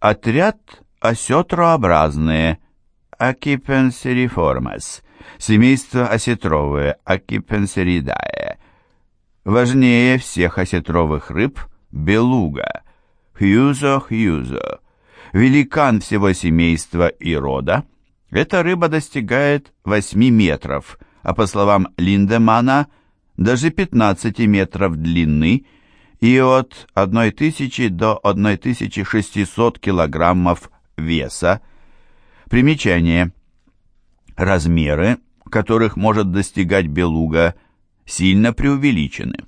Отряд осетрообразные Акипенсериформас, семейство осетровые Акипенсеридае. Важнее всех осетровых рыб – белуга, хьюзо-хьюзо. Великан всего семейства и рода. Эта рыба достигает 8 метров, а по словам Линдемана, даже 15 метров длины и от 1000 до 1600 килограммов веса. Примечание. Размеры, которых может достигать белуга, сильно преувеличены.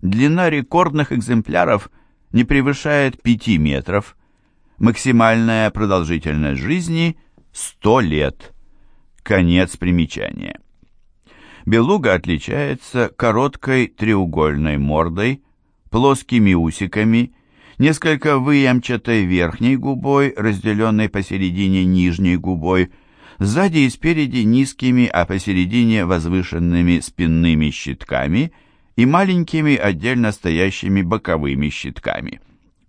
Длина рекордных экземпляров не превышает 5 метров. Максимальная продолжительность жизни – 100 лет. Конец примечания. Белуга отличается короткой треугольной мордой, плоскими усиками несколько выемчатой верхней губой, разделенной посередине нижней губой, сзади и спереди низкими, а посередине возвышенными спинными щитками и маленькими отдельно стоящими боковыми щитками.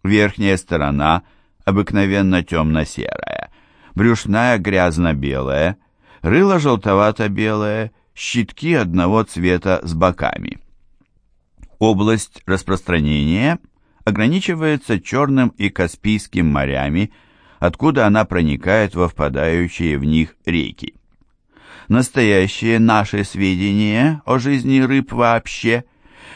Верхняя сторона обыкновенно темно-серая, брюшная грязно-белая, рыло желтовато-белое, щитки одного цвета с боками. Область распространения – ограничивается Черным и Каспийским морями, откуда она проникает во впадающие в них реки. Настоящие наши сведения о жизни рыб вообще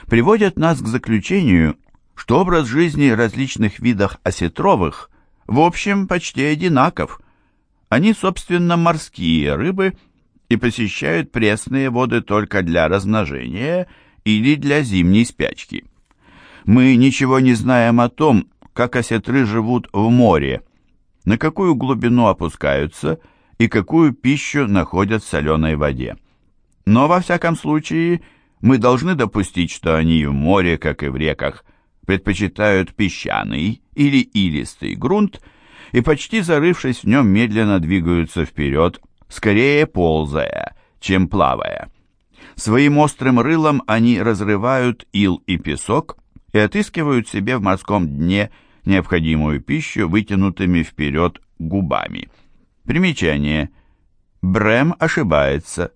приводят нас к заключению, что образ жизни различных видов осетровых в общем почти одинаков. Они, собственно, морские рыбы и посещают пресные воды только для размножения или для зимней спячки. Мы ничего не знаем о том, как осетры живут в море, на какую глубину опускаются и какую пищу находят в соленой воде. Но, во всяком случае, мы должны допустить, что они в море, как и в реках, предпочитают песчаный или илистый грунт и, почти зарывшись в нем, медленно двигаются вперед, скорее ползая, чем плавая. Своим острым рылом они разрывают ил и песок, и отыскивают себе в морском дне необходимую пищу вытянутыми вперед губами. Примечание. Брэм ошибается.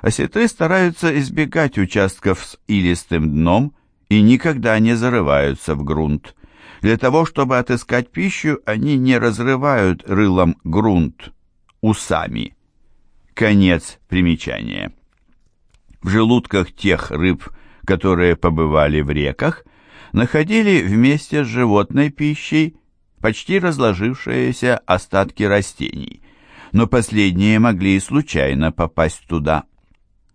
Осетры стараются избегать участков с илистым дном и никогда не зарываются в грунт. Для того, чтобы отыскать пищу, они не разрывают рылом грунт усами. Конец примечания. В желудках тех рыб, которые побывали в реках, находили вместе с животной пищей почти разложившиеся остатки растений, но последние могли и случайно попасть туда.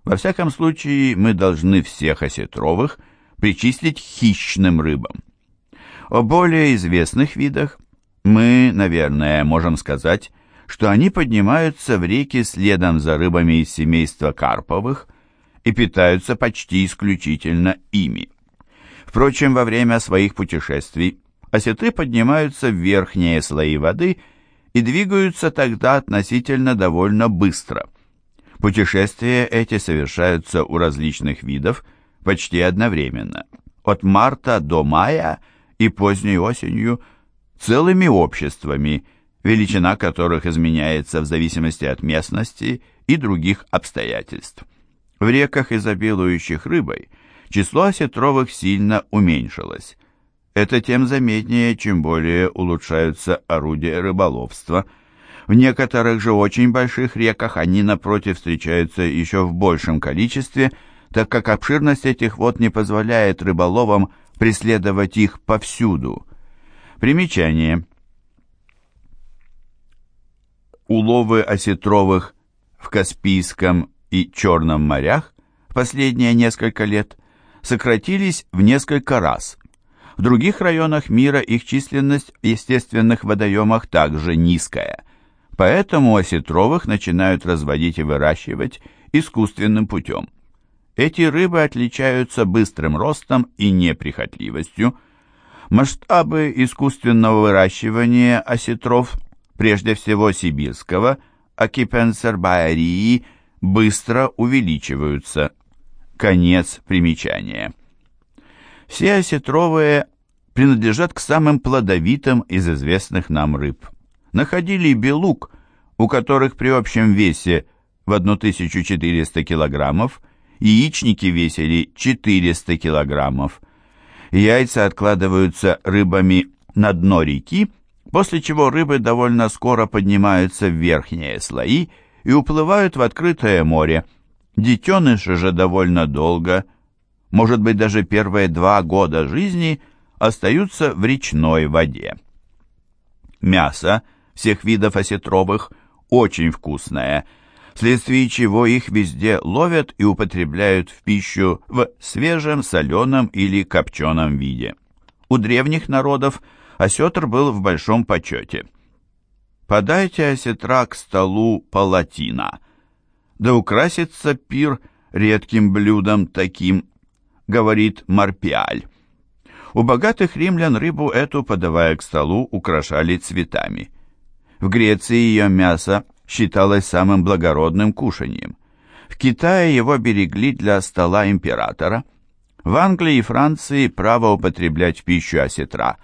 Во всяком случае, мы должны всех осетровых причислить хищным рыбам. О более известных видах мы, наверное, можем сказать, что они поднимаются в реки следом за рыбами из семейства карповых и питаются почти исключительно ими. Впрочем, во время своих путешествий осетры поднимаются в верхние слои воды и двигаются тогда относительно довольно быстро. Путешествия эти совершаются у различных видов почти одновременно, от марта до мая и поздней осенью целыми обществами, величина которых изменяется в зависимости от местности и других обстоятельств. В реках, изобилующих рыбой, число осетровых сильно уменьшилось. Это тем заметнее, чем более улучшаются орудия рыболовства. В некоторых же очень больших реках они, напротив, встречаются еще в большем количестве, так как обширность этих вод не позволяет рыболовам преследовать их повсюду. Примечание. Уловы осетровых в Каспийском и Черном морях в последние несколько лет сократились в несколько раз. В других районах мира их численность в естественных водоемах также низкая. Поэтому осетровых начинают разводить и выращивать искусственным путем. Эти рыбы отличаются быстрым ростом и неприхотливостью. Масштабы искусственного выращивания осетров, прежде всего сибирского, акипенсербаэрии, быстро увеличиваются. Конец примечания. Все осетровые принадлежат к самым плодовитым из известных нам рыб. Находили белук, у которых при общем весе в 1400 килограммов яичники весили 400 килограммов. Яйца откладываются рыбами на дно реки, после чего рыбы довольно скоро поднимаются в верхние слои и уплывают в открытое море. Детеныши же довольно долго, может быть даже первые два года жизни, остаются в речной воде. Мясо всех видов осетровых очень вкусное, вследствие чего их везде ловят и употребляют в пищу в свежем, соленом или копченом виде. У древних народов осетр был в большом почете. «Подайте осетра к столу палатина, да украсится пир редким блюдом таким», — говорит Марпиаль. У богатых римлян рыбу эту, подавая к столу, украшали цветами. В Греции ее мясо считалось самым благородным кушанием. В Китае его берегли для стола императора. В Англии и Франции право употреблять пищу осетра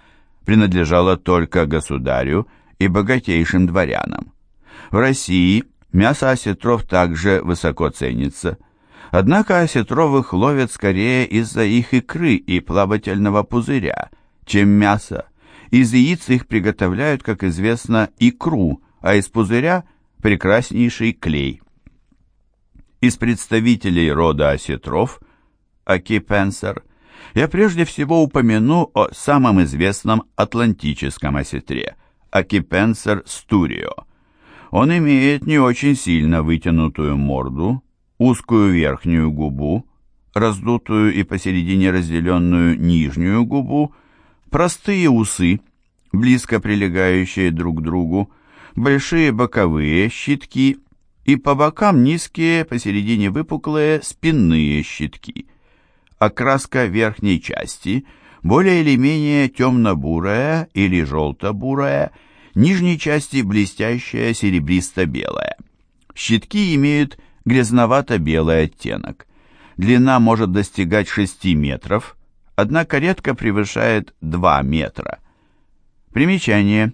принадлежало только государю и богатейшим дворянам. В России мясо осетров также высоко ценится – Однако осетровых ловят скорее из-за их икры и плавательного пузыря, чем мясо. Из яиц их приготовляют, как известно, икру, а из пузыря – прекраснейший клей. Из представителей рода осетров, Акипенсер, я прежде всего упомяну о самом известном атлантическом осетре – Акипенсер стурио. Он имеет не очень сильно вытянутую морду, узкую верхнюю губу, раздутую и посередине разделенную нижнюю губу, простые усы, близко прилегающие друг к другу, большие боковые щитки и по бокам низкие, посередине выпуклые спинные щитки. Окраска верхней части более или менее темно-бурая или желто-бурая, нижней части блестящая серебристо-белая. Щитки имеют грязновато-белый оттенок. Длина может достигать 6 метров, однако редко превышает 2 метра. Примечание.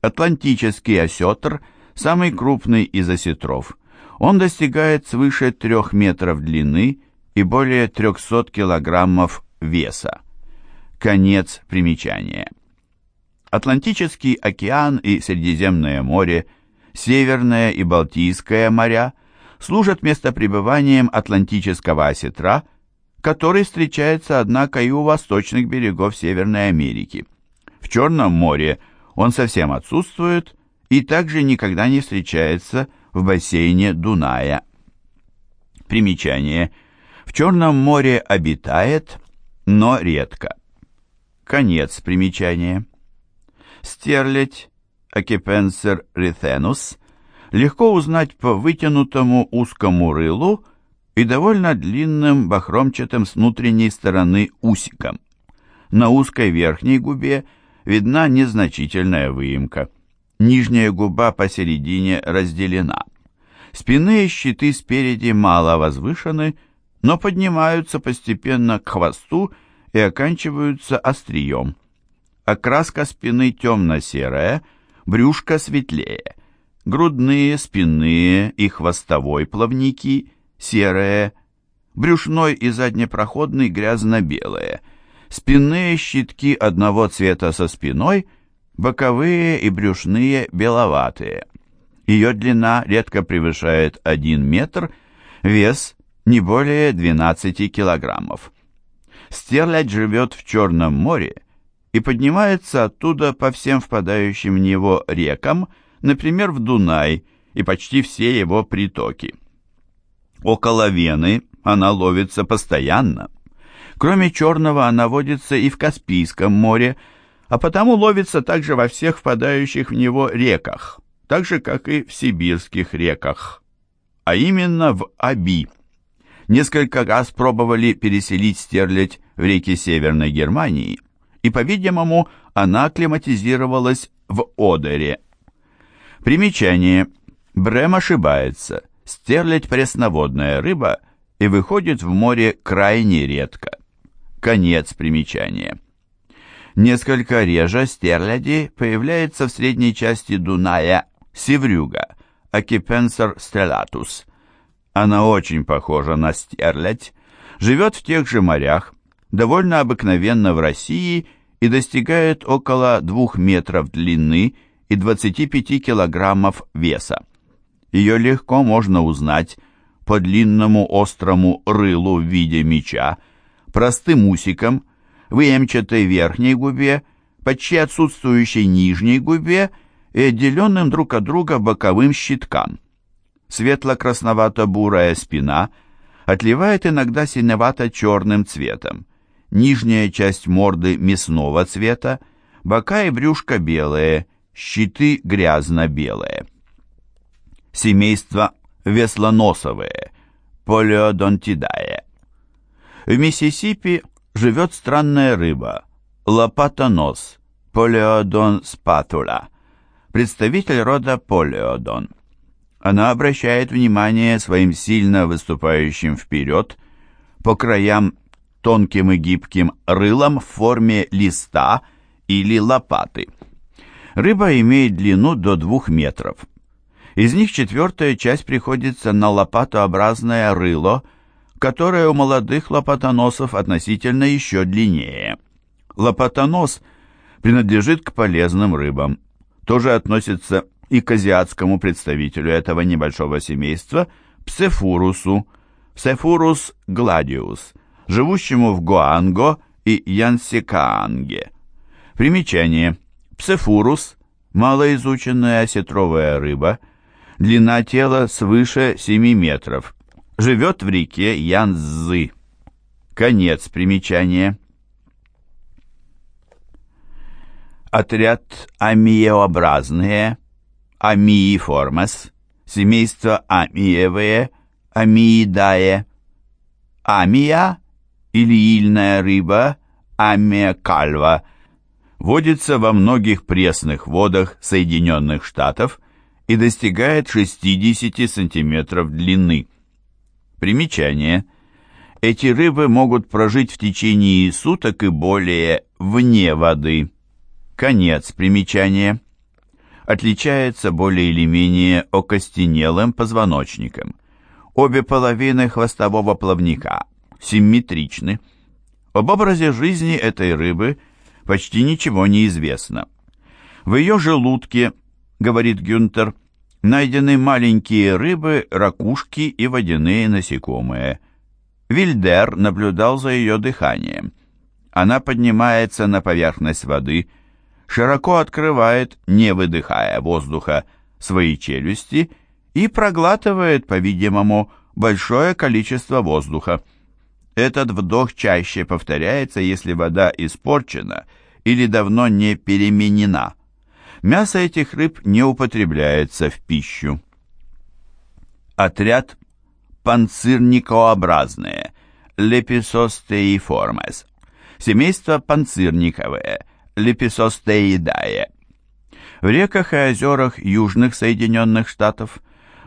Атлантический осетр – самый крупный из осетров. Он достигает свыше 3 метров длины и более 300 килограммов веса. Конец примечания. Атлантический океан и Средиземное море, Северное и Балтийское моря – служат местопребыванием атлантического осетра, который встречается, однако, и у восточных берегов Северной Америки. В Черном море он совсем отсутствует и также никогда не встречается в бассейне Дуная. Примечание. В Черном море обитает, но редко. Конец примечания. Стерлядь, Акипенсер ритенус, легко узнать по вытянутому узкому рылу и довольно длинным бахромчатым с внутренней стороны усиком. На узкой верхней губе видна незначительная выемка. Нижняя губа посередине разделена. Спинные щиты спереди мало возвышены, но поднимаются постепенно к хвосту и оканчиваются острием. Окраска спины темно-серая, брюшко светлее грудные, спинные и хвостовой плавники серые, брюшной и заднепроходный грязно-белые, спинные щитки одного цвета со спиной, боковые и брюшные беловатые. Ее длина редко превышает 1 метр, вес не более 12 килограммов. Стерлядь живет в Черном море и поднимается оттуда по всем впадающим в него рекам, например, в Дунай и почти все его притоки. Около Вены она ловится постоянно. Кроме Черного она водится и в Каспийском море, а потому ловится также во всех впадающих в него реках, так же, как и в сибирских реках, а именно в Аби. Несколько раз пробовали переселить стерлядь в реки Северной Германии, и, по-видимому, она акклиматизировалась в Одере. Примечание. Брэм ошибается. Стерлядь пресноводная рыба и выходит в море крайне редко. Конец примечания. Несколько реже стерляди появляется в средней части Дуная севрюга, Акипенсер стеллатус. Она очень похожа на стерлядь, живет в тех же морях, довольно обыкновенно в России и достигает около 2 метров длины и 25 килограммов веса. Ее легко можно узнать по длинному острому рылу в виде меча, простым усикам, выемчатой верхней губе, почти отсутствующей нижней губе и отделенным друг от друга боковым щиткам. Светло-красновато-бурая спина отливает иногда синевато-черным цветом. Нижняя часть морды мясного цвета, бока и брюшко белые, щиты грязно-белые. Семейство веслоносовые, полиодонтидае. В Миссисипи живет странная рыба, лопатонос, полиодон спатула, представитель рода полиодон. Она обращает внимание своим сильно выступающим вперед, по краям тонким и гибким рылом в форме листа или лопаты. Рыба имеет длину до двух метров. Из них четвертая часть приходится на лопатообразное рыло, которое у молодых лопатоносов относительно еще длиннее. Лопатонос принадлежит к полезным рыбам. Тоже относится и к азиатскому представителю этого небольшого семейства, псефурусу, псефурус гладиус, живущему в Гоанго и Янсикаанге. Примечание. Псефурус – малоизученная осетровая рыба, длина тела свыше 7 метров, живет в реке Янцзы. Конец примечания. Отряд амиеобразные, амииформас, семейство амиевые, амиидае, амия или ильная рыба, амия кальва, водится во многих пресных водах Соединенных Штатов и достигает 60 сантиметров длины. Примечание. Эти рыбы могут прожить в течение суток и более вне воды. Конец примечания. Отличается более или менее окостенелым позвоночником. Обе половины хвостового плавника симметричны. Об образе жизни этой рыбы почти ничего не известно. В ее желудке, говорит Гюнтер, найдены маленькие рыбы, ракушки и водяные насекомые. Вильдер наблюдал за ее дыханием. Она поднимается на поверхность воды, широко открывает, не выдыхая воздуха, свои челюсти и проглатывает, по-видимому, большое количество воздуха. Этот вдох чаще повторяется, если вода испорчена или давно не переменена. Мясо этих рыб не употребляется в пищу. Отряд панцирникообразные, леписостеиформес. Семейство панцирниковые, леписостеидае. В реках и озерах южных Соединенных Штатов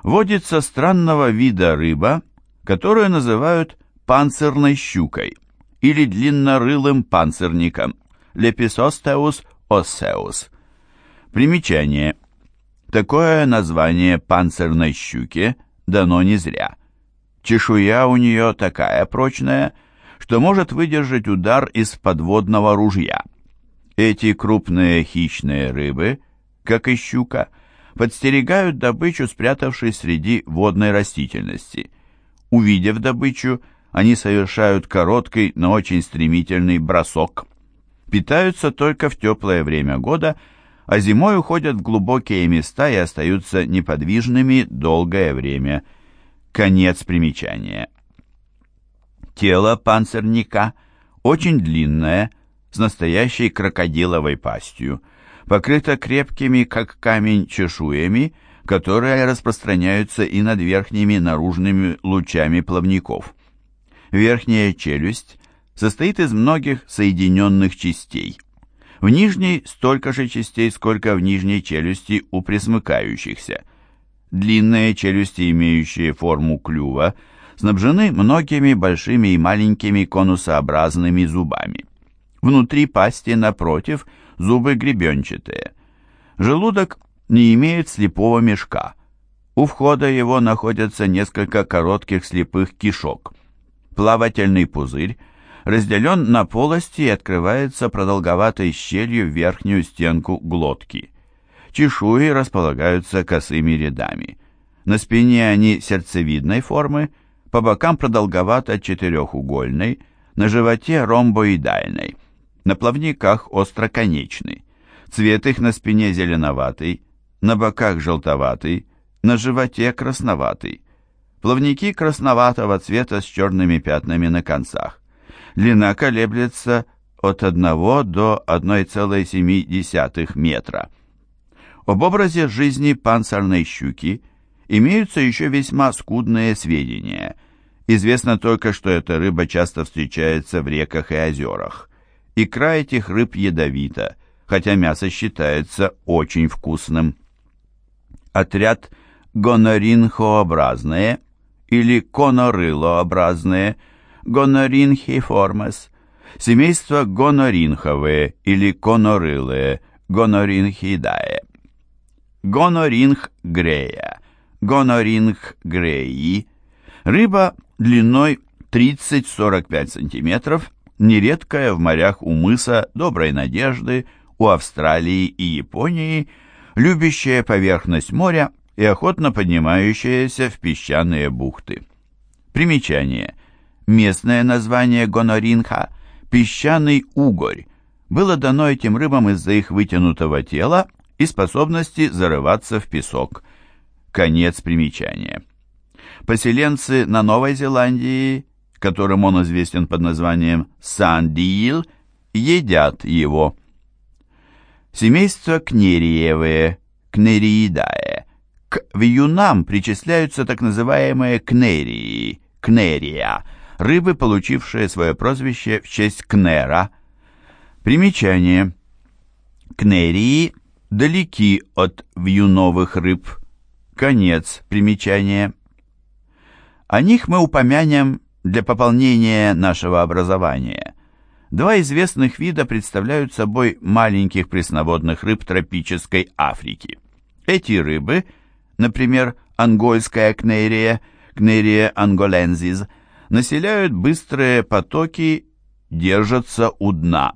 водится странного вида рыба, которую называют панцирной щукой или длиннорылым панцирником Lepisostheus osseus. Примечание. Такое название панцирной щуки дано не зря. Чешуя у нее такая прочная, что может выдержать удар из подводного ружья. Эти крупные хищные рыбы, как и щука, подстерегают добычу, спрятавшись среди водной растительности. Увидев добычу, они совершают короткий, но очень стремительный бросок. Питаются только в теплое время года, а зимой уходят в глубокие места и остаются неподвижными долгое время. Конец примечания. Тело панцирника очень длинное, с настоящей крокодиловой пастью, покрыто крепкими, как камень, чешуями, которые распространяются и над верхними наружными лучами плавников. Верхняя челюсть состоит из многих соединенных частей. В нижней столько же частей, сколько в нижней челюсти у пресмыкающихся. Длинные челюсти, имеющие форму клюва, снабжены многими большими и маленькими конусообразными зубами. Внутри пасти, напротив, зубы гребенчатые. Желудок не имеет слепого мешка. У входа его находятся несколько коротких слепых кишок. Плавательный пузырь разделен на полости и открывается продолговатой щелью в верхнюю стенку глотки. Чешуи располагаются косыми рядами. На спине они сердцевидной формы, по бокам продолговато-четырехугольной, на животе ромбоидальной, на плавниках остроконечный. Цвет их на спине зеленоватый, на боках желтоватый, на животе красноватый. Плавники красноватого цвета с черными пятнами на концах. Длина колеблется от 1 до 1,7 метра. Об образе жизни панцирной щуки имеются еще весьма скудные сведения. Известно только, что эта рыба часто встречается в реках и озерах. Икра этих рыб ядовита, хотя мясо считается очень вкусным. Отряд гоноринхообразные или конорылообразные гоноринхиформес, семейство гоноринховые или конорылые гоноринхидае. Гоноринх грея, гоноринх греи, рыба длиной 30-45 см, нередкая в морях у мыса Доброй Надежды, у Австралии и Японии, любящая поверхность моря и охотно поднимающаяся в песчаные бухты. Примечание. Местное название гоноринха – песчаный угорь, было дано этим рыбам из-за их вытянутого тела и способности зарываться в песок. Конец примечания. Поселенцы на Новой Зеландии, которым он известен под названием сандиил, едят его. Семейство кнериевые, кнериидае. К вьюнам причисляются так называемые кнерии, кнерия, рыбы, получившие свое прозвище в честь кнера. Примечание. Кнерии далеки от вьюновых рыб. Конец примечания. О них мы упомянем для пополнения нашего образования. Два известных вида представляют собой маленьких пресноводных рыб тропической Африки. Эти рыбы, например, ангольская кнерия, кнерия анголензис, населяют быстрые потоки, держатся у дна.